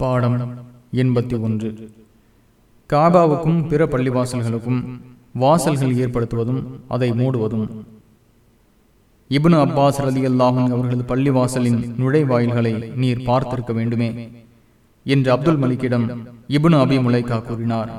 பாடம் எண்பத்தி ஒன்று. காபாவுக்கும் பிற பள்ளிவாசல்களுக்கும் வாசல்கள் ஏற்படுத்துவதும் அதை மூடுவதும். இபுனு அப்பாஸ் ரதி அல்லாஹன் அவர்களது பள்ளிவாசலின் நுழைவாயில்களை நீர் பார்த்திருக்க வேண்டுமே என்று அப்துல் மலிக்கிடம் இபுனு அபி முலைக்கா கூறினார்.